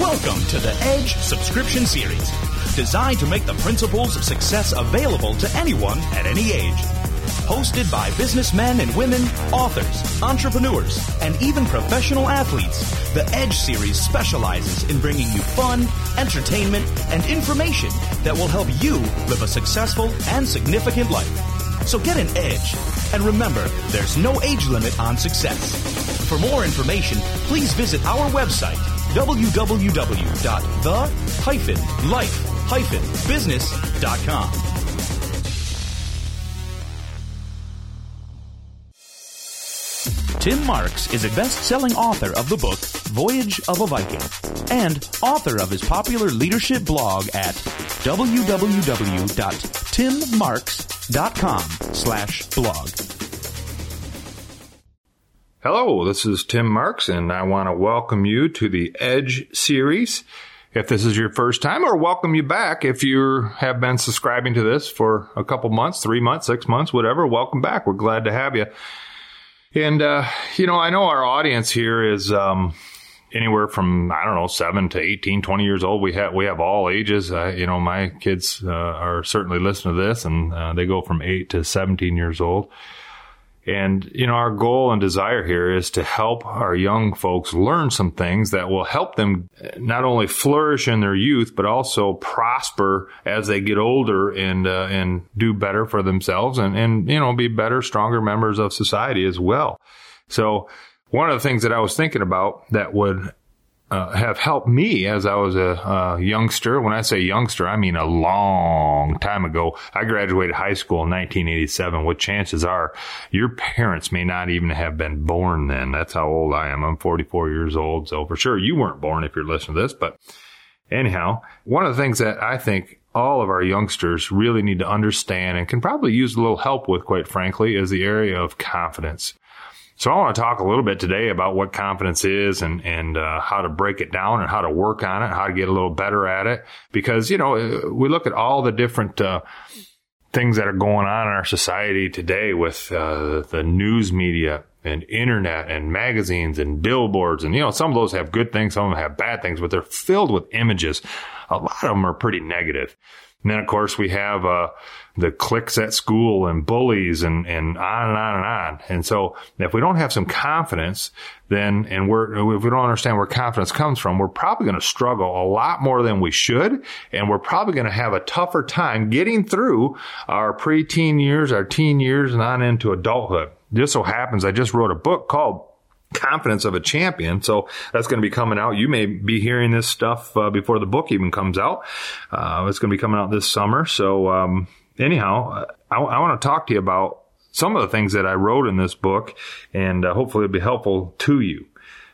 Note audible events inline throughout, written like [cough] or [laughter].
Welcome to the Edge subscription series, designed to make the principles of success available to anyone at any age. Hosted by businessmen and women, authors, entrepreneurs, and even professional athletes, the Edge series specializes in bringing you fun, entertainment, and information that will help you live a successful and significant life. So get an edge. And remember, there's no age limit on success. For more information, please visit our website, www.the-life-business.com. Tim Marks is a best-selling author of the book Voyage of a Viking and author of his popular leadership blog at www.timmarks.com slash blog. Hello, this is Tim Marks, and I want to welcome you to the Edge series. If this is your first time, or welcome you back if you have been subscribing to this for a couple months, three months, six months, whatever, welcome back. We're glad to have you. And, uh, you know, I know our audience here is, um, anywhere from, I don't know, seven to 18, 20 years old. We have, we have all ages. Uh, you know, my kids, uh, are certainly listening to this and, uh, they go from eight to 17 years old. And, you know, our goal and desire here is to help our young folks learn some things that will help them not only flourish in their youth, but also prosper as they get older and, uh, and do better for themselves and, and, you know, be better, stronger members of society as well. So one of the things that I was thinking about that would uh, have helped me as I was a, a, youngster. When I say youngster, I mean a long time ago. I graduated high school in 1987, What chances are your parents may not even have been born then. That's how old I am. I'm 44 years old. So for sure you weren't born if you're listening to this. But anyhow, one of the things that I think all of our youngsters really need to understand and can probably use a little help with, quite frankly, is the area of confidence. So I want to talk a little bit today about what confidence is and, and, uh, how to break it down and how to work on it, how to get a little better at it. Because, you know, we look at all the different, uh, things that are going on in our society today with, uh, the news media and internet and magazines and billboards. And, you know, some of those have good things, some of them have bad things, but they're filled with images. A lot of them are pretty negative. And then, of course, we have, uh, the cliques at school and bullies and, and on and on and on. And so if we don't have some confidence, then, and we're, if we don't understand where confidence comes from, we're probably going to struggle a lot more than we should. And we're probably going to have a tougher time getting through our preteen years, our teen years and on into adulthood. Just so happens I just wrote a book called confidence of a champion. So that's going to be coming out. You may be hearing this stuff uh, before the book even comes out. Uh, it's going to be coming out this summer. So, um, anyhow, I, I want to talk to you about some of the things that I wrote in this book, and uh, hopefully it'll be helpful to you.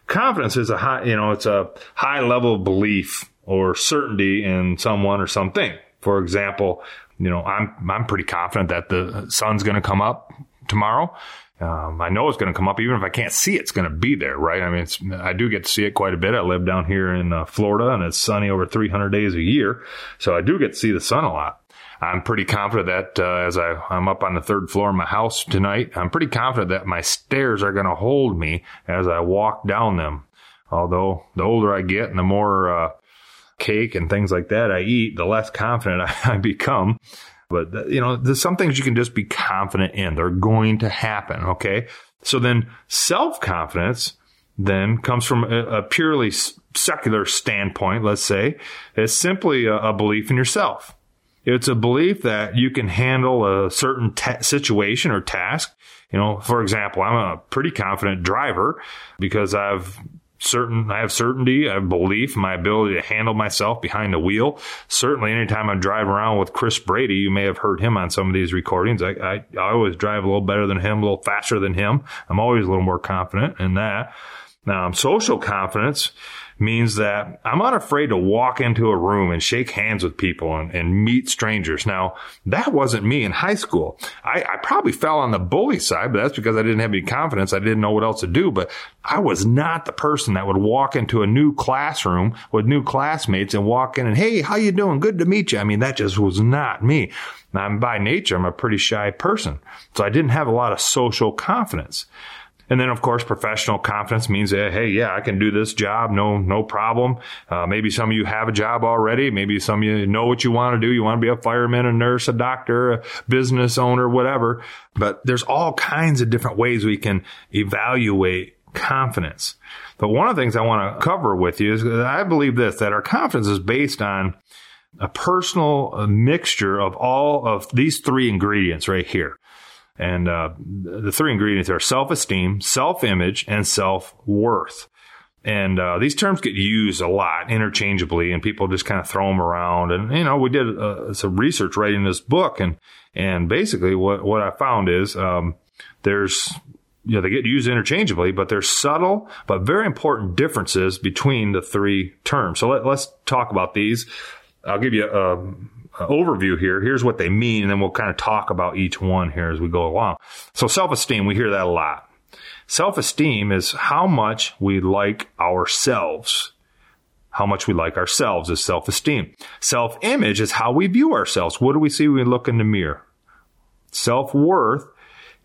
Confidence is a high, you know, it's a high level of belief or certainty in someone or something. For example, you know, I'm I'm pretty confident that the sun's going to come up tomorrow. Um, I know it's going to come up, even if I can't see it, it's going to be there, right? I mean, I do get to see it quite a bit. I live down here in uh, Florida and it's sunny over 300 days a year. So I do get to see the sun a lot. I'm pretty confident that uh, as I, I'm up on the third floor of my house tonight, I'm pretty confident that my stairs are going to hold me as I walk down them. Although the older I get and the more uh, cake and things like that I eat, the less confident [laughs] I, I become. But, uh, you know, there's some things you can just be confident in. They're going to happen. Okay. So then self confidence then comes from a, a, purely secular standpoint, let's say, is simply a, a belief in yourself. It's a belief that you can handle a certain ta- situation or task. You know, for example, I'm a pretty confident driver because I've certain, I have certainty, I have belief, in my ability to handle myself behind the wheel. Certainly, anytime I drive around with Chris Brady, you may have heard him on some of these recordings. I, I, I always drive a little better than him, a little faster than him. I'm always a little more confident in that. Now, social confidence means that I'm unafraid to walk into a room and shake hands with people and, and meet strangers. Now, that wasn't me in high school. I, I, probably fell on the bully side, but that's because I didn't have any confidence. I didn't know what else to do, but I was not the person that would walk into a new classroom with new classmates and walk in and, Hey, how you doing? Good to meet you. I mean, that just was not me. I'm by nature, I'm a pretty shy person. So I didn't have a lot of social confidence. And then, of course, professional confidence means that, hey, yeah, I can do this job, no, no problem. Uh, maybe some of you have a job already. Maybe some of you know what you want to do. You want to be a fireman, a nurse, a doctor, a business owner, whatever. But there's all kinds of different ways we can evaluate confidence. But one of the things I want to cover with you is I believe this, that our confidence is based on a personal mixture of all of these three ingredients right here. And uh, the three ingredients are self esteem, self image, and self worth. And uh, these terms get used a lot interchangeably, and people just kind of throw them around. And you know, we did uh, some research writing this book, and and basically what what I found is um, there's you know they get used interchangeably, but there's subtle but very important differences between the three terms. So let, let's talk about these. I'll give you a, Uh, overview here. Here's what they mean, and then we'll kind of talk about each one here as we go along. So self-esteem, we hear that a lot. Self-esteem is how much we like ourselves. How much we like ourselves is self-esteem. Self-image is how we view ourselves. What do we see when we look in the mirror? Self-worth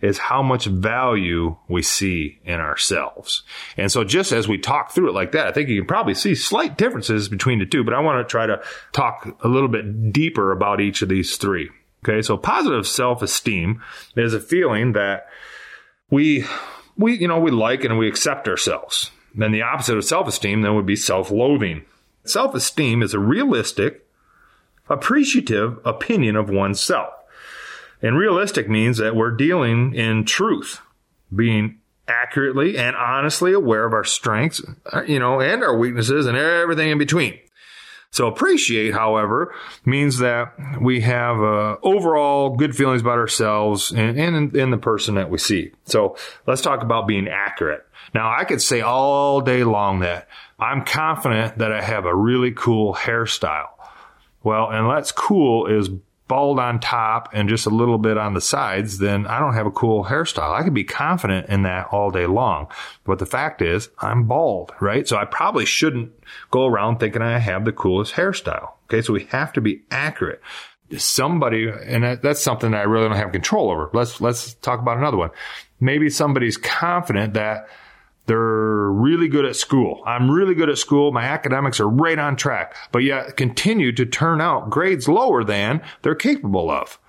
is how much value we see in ourselves. And so just as we talk through it like that, I think you can probably see slight differences between the two, but I want to try to talk a little bit deeper about each of these three. Okay. So positive self-esteem is a feeling that we, we, you know, we like and we accept ourselves. Then the opposite of self-esteem then would be self-loathing. Self-esteem is a realistic, appreciative opinion of oneself. And realistic means that we're dealing in truth, being accurately and honestly aware of our strengths, uh, you know, and our weaknesses and everything in between. So appreciate, however, means that we have uh, overall good feelings about ourselves and, and in the person that we see. So let's talk about being accurate. Now I could say all day long that I'm confident that I have a really cool hairstyle. Well, and that's cool is bald on top and just a little bit on the sides, then I don't have a cool hairstyle. I could be confident in that all day long. But the fact is, I'm bald, right? So I probably shouldn't go around thinking I have the coolest hairstyle. Okay. So we have to be accurate. Somebody, and that's something that I really don't have control over. Let's, let's talk about another one. Maybe somebody's confident that they're really good at school. I'm really good at school. My academics are right on track, but yet continue to turn out grades lower than they're capable of.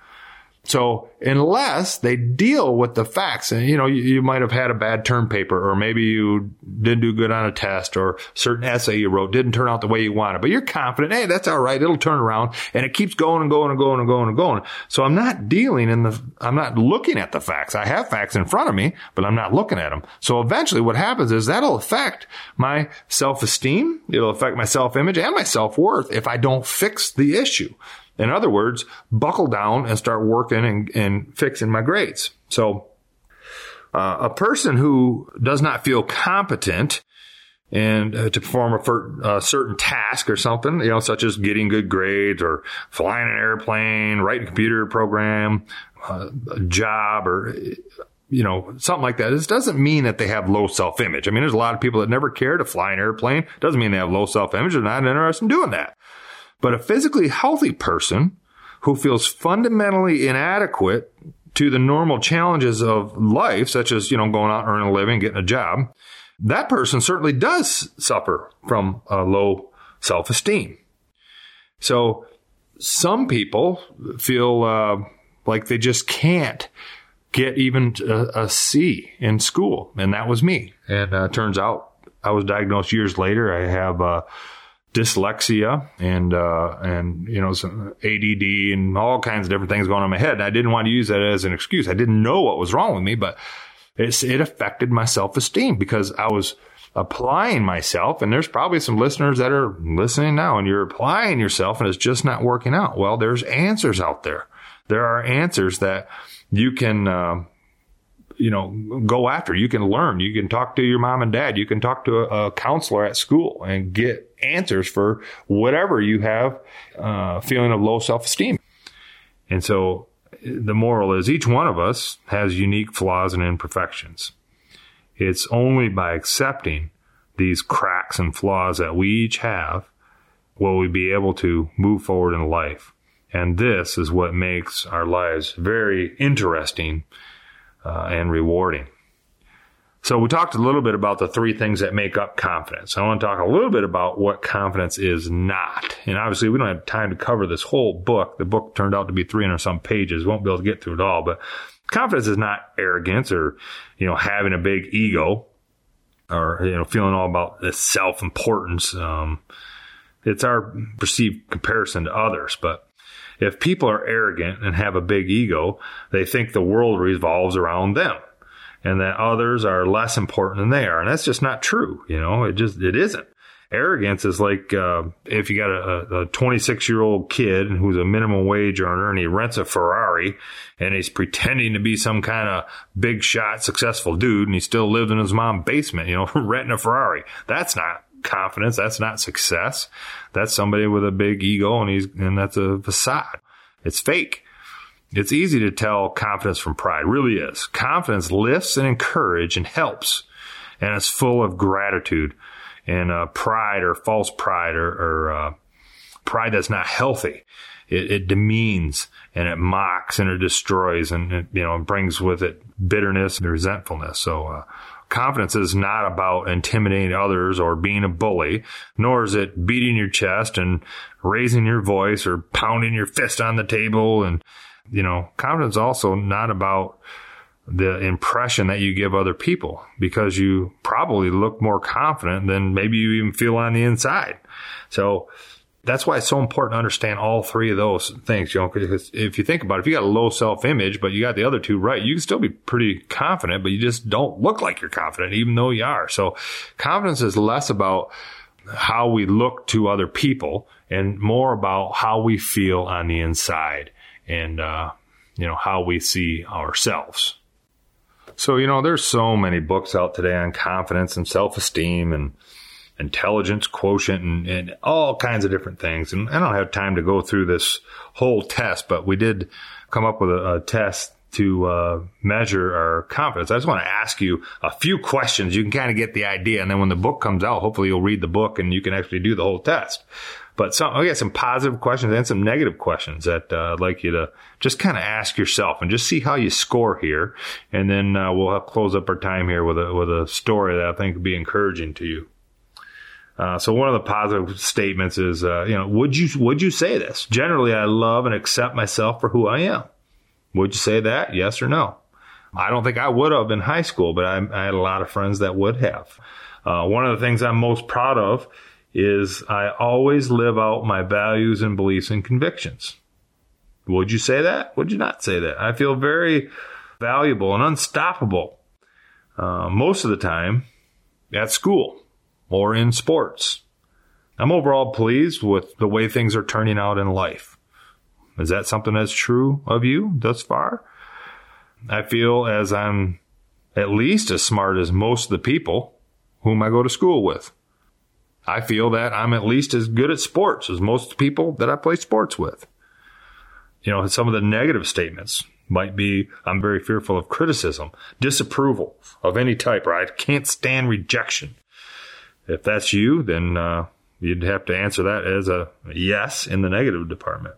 So unless they deal with the facts and, you know, you, you, might have had a bad term paper or maybe you didn't do good on a test or certain essay you wrote didn't turn out the way you wanted, but you're confident, hey, that's all right. It'll turn around and it keeps going and going and going and going and going. So I'm not dealing in the, I'm not looking at the facts. I have facts in front of me, but I'm not looking at them. So eventually what happens is that'll affect my self-esteem. It'll affect my self-image and my self-worth if I don't fix the issue. In other words, buckle down and start working and, and fixing my grades. So, uh, a person who does not feel competent and uh, to perform a for, certain task or something, you know, such as getting good grades or flying an airplane, writing a computer program, uh, a job, or you know, something like that. This doesn't mean that they have low self image. I mean, there's a lot of people that never care to fly an airplane. Doesn't mean they have low self image. They're not interested in doing that. But a physically healthy person who feels fundamentally inadequate to the normal challenges of life, such as, you know, going out, earning a living, getting a job, that person certainly does suffer from a low self esteem. So some people feel uh, like they just can't get even a, a C in school. And that was me. And uh, turns out I was diagnosed years later. I have uh, dyslexia and uh, and you know some ADD and all kinds of different things going on in my head. And I didn't want to use that as an excuse. I didn't know what was wrong with me, but it's, it affected my self esteem because I was applying myself. And there's probably some listeners that are listening now, and you're applying yourself, and it's just not working out. Well, there's answers out there. There are answers that you can. Uh, you know, go after. You can learn. You can talk to your mom and dad. You can talk to a, a counselor at school and get answers for whatever you have uh, feeling of low self esteem. And so the moral is each one of us has unique flaws and imperfections. It's only by accepting these cracks and flaws that we each have will we be able to move forward in life. And this is what makes our lives very interesting uh, and rewarding. So we talked a little bit about the three things that make up confidence. I want to talk a little bit about what confidence is not. And obviously we don't have time to cover this whole book. The book turned out to be 300 some pages. We won't be able to get through it all, but confidence is not arrogance or, you know, having a big ego or, you know, feeling all about this self importance. Um, it's our perceived comparison to others, but if people are arrogant and have a big ego, they think the world revolves around them and that others are less important than they are. And that's just not true. You know, it just, it isn't. Arrogance is like uh, if you got a 26 year old kid who's a minimum wage earner and he rents a Ferrari and he's pretending to be some kind of big shot successful dude and he still lives in his mom's basement, you know, [laughs] renting a Ferrari. That's not confidence. That's not success. That's somebody with a big ego and he's, and that's a facade. It's fake. It's easy to tell confidence from pride. Really is. Confidence lifts and encourages and helps. And it's full of gratitude and uh, pride or false pride or, or uh, pride that's not healthy. It, it, demeans and it mocks and it destroys and it, you know, brings with it bitterness and resentfulness. So, uh, confidence is not about intimidating others or being a bully, nor is it beating your chest and raising your voice or pounding your fist on the table and you know, confidence is also not about the impression that you give other people because you probably look more confident than maybe you even feel on the inside. So that's why it's so important to understand all three of those things, you know, because if you think about it, if you got a low self image, but you got the other two right, you can still be pretty confident, but you just don't look like you're confident, even though you are. So confidence is less about how we look to other people and more about how we feel on the inside and, uh, you know, how we see ourselves. So, you know, there's so many books out today on confidence and self esteem and intelligence quotient and, and, all kinds of different things. And I don't have time to go through this whole test, but we did come up with a, a test to uh, measure our confidence. I just want to ask you a few questions. You can kind of get the idea. And then when the book comes out, hopefully you'll read the book and you can actually do the whole test. But some, I got some positive questions and some negative questions that uh, I'd like you to just kind of ask yourself and just see how you score here. And then uh, we'll close up our time here with a with a story that I think would be encouraging to you. Uh, so one of the positive statements is, uh, you know, would you would you say this? Generally, I love and accept myself for who I am. Would you say that? Yes or no? I don't think I would have in high school, but I, I had a lot of friends that would have. Uh, one of the things I'm most proud of is I always live out my values and beliefs and convictions. Would you say that? Would you not say that? I feel very valuable and unstoppable uh, most of the time at school or in sports. I'm overall pleased with the way things are turning out in life. Is that something that's true of you thus far? I feel as I'm at least as smart as most of the people whom I go to school with. I feel that I'm at least as good at sports as most people that I play sports with. You know, some of the negative statements might be I'm very fearful of criticism, disapproval of any type, or I can't stand rejection. If that's you, then uh, you'd have to answer that as a yes in the negative department.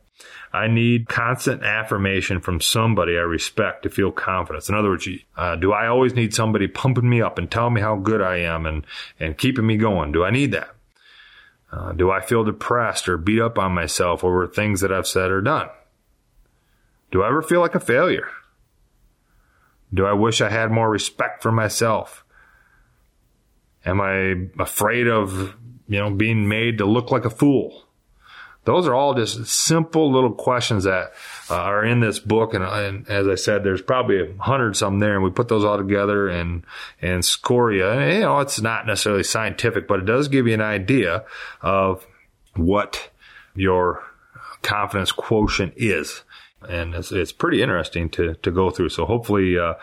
I need constant affirmation from somebody I respect to feel confidence. In other words, uh, do I always need somebody pumping me up and telling me how good I am and, and keeping me going? Do I need that? Uh, do I feel depressed or beat up on myself over things that I've said or done? Do I ever feel like a failure? Do I wish I had more respect for myself? Am I afraid of, you know, being made to look like a fool? Those are all just simple little questions that uh, are in this book. And, and, as I said, there's probably a hundred some there and we put those all together and, and score you. And, you know, it's not necessarily scientific, but it does give you an idea of what your confidence quotient is. And it's, it's pretty interesting to, to go through. So hopefully, uh,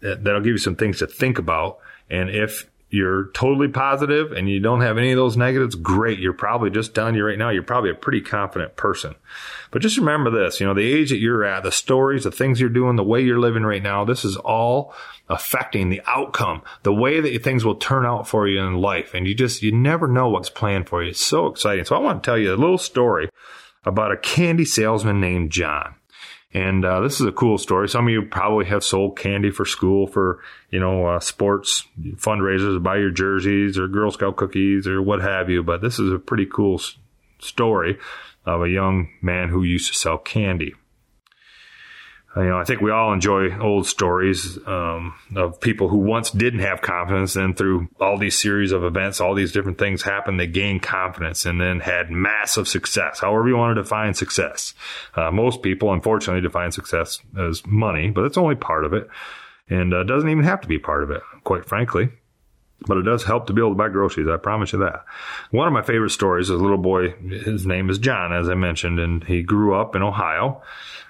that'll give you some things to think about. And if you're totally positive and you don't have any of those negatives, great. You're probably just telling you right now, you're probably a pretty confident person. But just remember this, you know, the age that you're at, the stories, the things you're doing, the way you're living right now, this is all affecting the outcome, the way that things will turn out for you in life. And you just, you never know what's planned for you. It's so exciting. So I want to tell you a little story about a candy salesman named John. And uh, this is a cool story. Some of you probably have sold candy for school for, you know, uh, sports fundraisers, buy your jerseys or Girl Scout cookies or what have you. But this is a pretty cool s- story of a young man who used to sell candy. Uh, you know, I think we all enjoy old stories um, of people who once didn't have confidence, and through all these series of events, all these different things happened, they gained confidence and then had massive success. However, you want to define success. Uh, most people, unfortunately, define success as money, but it's only part of it, and uh, doesn't even have to be part of it, quite frankly. But it does help to be able to buy groceries. I promise you that. One of my favorite stories is a little boy. His name is John, as I mentioned, and he grew up in Ohio.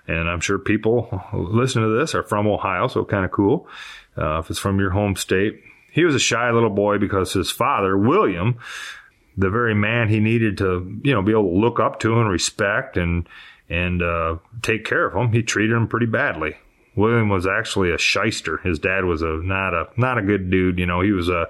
And I'm sure people listening to this are from Ohio, so kind of cool. Uh, if it's from your home state, he was a shy little boy because his father, William, the very man he needed to, you know, be able to look up to and respect and and uh, take care of him, he treated him pretty badly. William was actually a shyster. His dad was a not a not a good dude. You know, he was a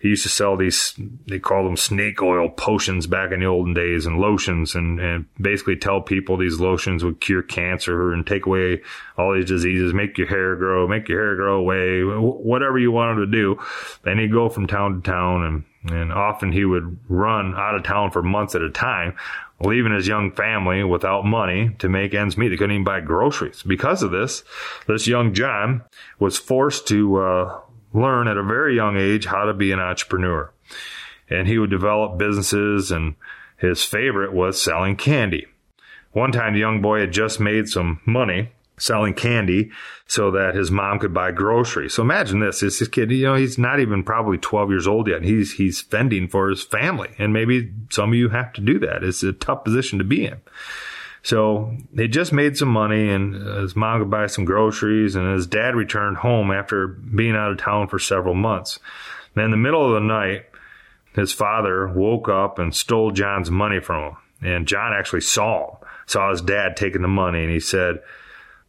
he used to sell these they called them snake oil potions back in the olden days and lotions and, and basically tell people these lotions would cure cancer and take away all these diseases, make your hair grow, make your hair grow away, whatever you wanted to do. And he'd go from town to town and and often he would run out of town for months at a time, leaving his young family without money to make ends meet. They couldn't even buy groceries. Because of this, this young John was forced to uh, learn at a very young age how to be an entrepreneur. And he would develop businesses, and his favorite was selling candy. One time, the young boy had just made some money selling candy so that his mom could buy groceries. So imagine this. This, kid, you know, he's not even probably 12 years old yet. He's, he's fending for his family. And maybe some of you have to do that. It's a tough position to be in. So they just made some money and uh, his mom could buy some groceries and his dad returned home after being out of town for several months. And in the middle of the night, his father woke up and stole John's money from him. And John actually saw him, saw his dad taking the money and he said,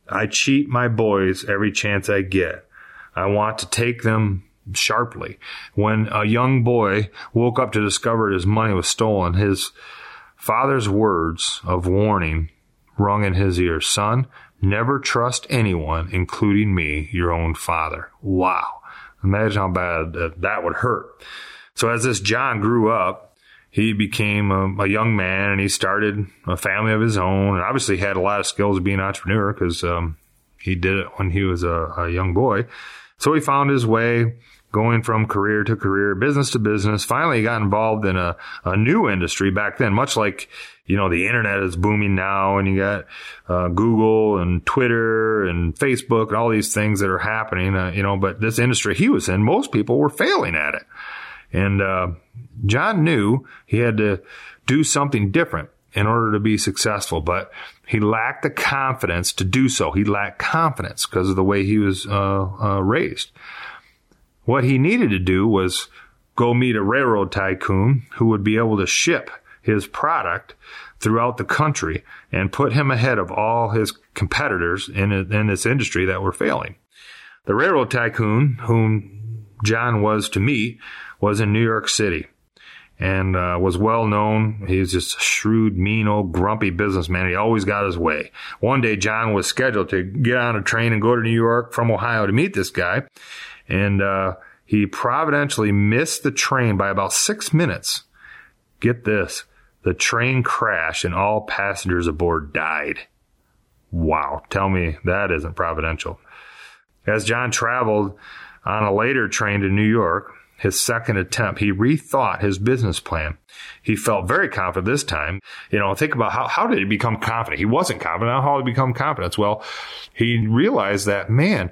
I cheat my boys every chance I get. I want to take them sharply. When a young boy woke up to discover his money was stolen, his father's words of warning rung in his ears Son, never trust anyone, including me, your own father. Wow. Imagine how bad that, that would hurt. So as this John grew up, he became a, a, young man and he started a family of his own and obviously had a lot of skills of being an entrepreneur because um, he did it when he was a, a young boy. So he found his way going from career to career, business to business. Finally, he got involved in a, a new industry back then, much like, you know, the internet is booming now and you got uh, Google and Twitter and Facebook and all these things that are happening, uh, you know, but this industry he was in, most people were failing at it. And uh, John knew he had to do something different in order to be successful, but he lacked the confidence to do so. He lacked confidence because of the way he was uh, uh, raised. What he needed to do was go meet a railroad tycoon who would be able to ship his product throughout the country and put him ahead of all his competitors in, in this industry that were failing. The railroad tycoon whom John was to meet was in New York City and uh, was well known. He was just a shrewd, mean, old, grumpy businessman. He always got his way. One day, John was scheduled to get on a train and go to New York from Ohio to meet this guy and uh, he providentially missed the train by about six minutes. Get this the train crashed and all passengers aboard died. Wow, tell me that isn't providential. As John traveled on a later train to New York, his second attempt, he rethought his business plan. He felt very confident this time. You know, think about how, how did he become confident? He wasn't confident. How did he become confident? Well, he realized that, man,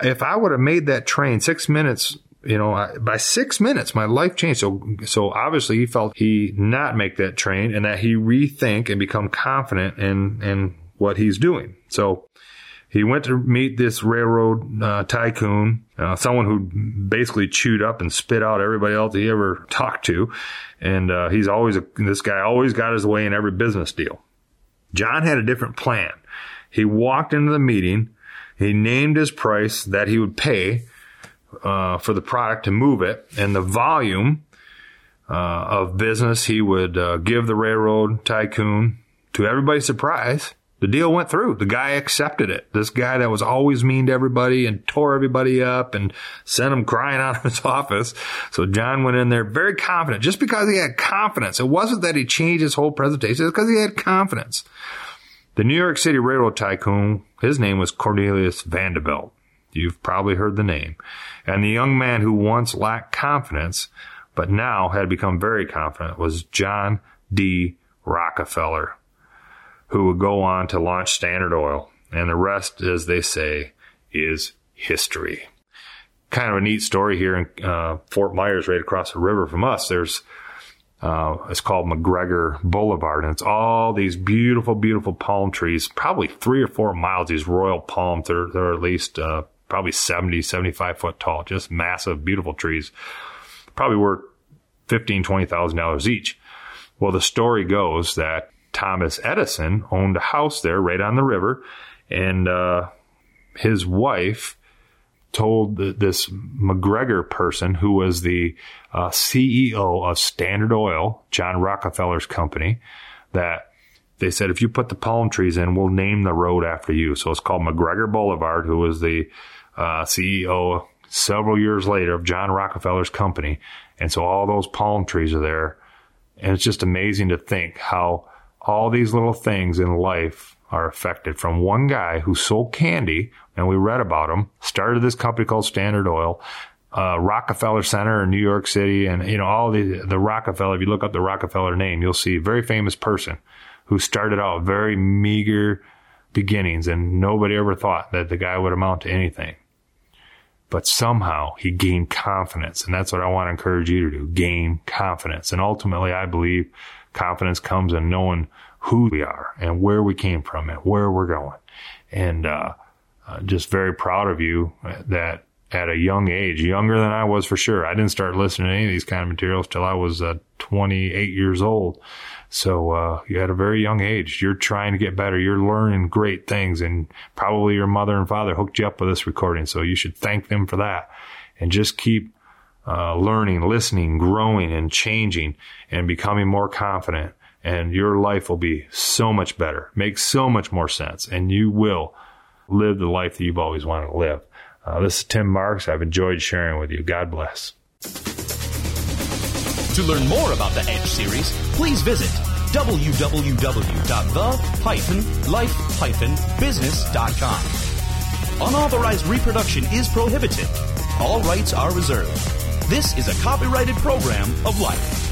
if I would have made that train six minutes, you know, by six minutes, my life changed. So, so obviously he felt he not make that train and that he rethink and become confident in, in what he's doing. So he went to meet this railroad uh, tycoon, uh, someone who basically chewed up and spit out everybody else he ever talked to. And, uh, he's always, a, this guy always got his way in every business deal. John had a different plan. He walked into the meeting he named his price that he would pay uh, for the product to move it and the volume uh, of business he would uh, give the railroad tycoon. To everybody's surprise, the deal went through. The guy accepted it. This guy that was always mean to everybody and tore everybody up and sent him crying [laughs] out of his office. So John went in there very confident just because he had confidence. It wasn't that he changed his whole presentation. It's because he had confidence. The New York City railroad tycoon, his name was Cornelius Vanderbilt. You've probably heard the name. And the young man who once lacked confidence, but now had become very confident was John D. Rockefeller who would go on to launch Standard Oil. And the rest, as they say, is history. Kind of a neat story here in uh, Fort Myers, right across the river from us. There's uh, it's called McGregor Boulevard, and it's all these beautiful, beautiful palm trees, probably three or four miles. These royal palms, they're, they're at least uh, probably 70, 75 foot tall, just massive, beautiful trees. Probably worth fifteen, twenty thousand dollars each. Well, the story goes that Thomas Edison owned a house there right on the river, and uh, his wife told this McGregor person, who was the uh, CEO of Standard Oil, John Rockefeller's company, that they said if you put the palm trees in, we'll name the road after you. So it's called McGregor Boulevard, who was the uh, CEO several years later of John Rockefeller's company. And so all those palm trees are there. And it's just amazing to think how all these little things in life are affected from one guy who sold candy, and we read about him, started this company called Standard Oil, uh, Rockefeller Center in New York City, and you know all the the Rockefeller. If you look up the Rockefeller name, you'll see a very famous person who started out very meager beginnings, and nobody ever thought that the guy would amount to anything. But somehow he gained confidence, and that's what I want to encourage you to do: gain confidence. And ultimately, I believe confidence comes in knowing who we are and where we came from and where we're going. And uh, uh, just very proud of you that at a young age, younger than I was for sure. I didn't start listening to any of these kind of materials till I was uh, 28 years old. So uh, you at a very young age, you're trying to get better. You're learning great things, and probably your mother and father hooked you up with this recording. So you should thank them for that, and just keep uh, learning, listening, growing, and changing, and becoming more confident. And your life will be so much better, make so much more sense, and you will live the life that you've always wanted to live. Uh, this is Tim Marks. I've enjoyed sharing with you. God bless. To learn more about the Edge series, please visit www.the-life-business.com. Unauthorized reproduction is prohibited. All rights are reserved. This is a copyrighted program of life.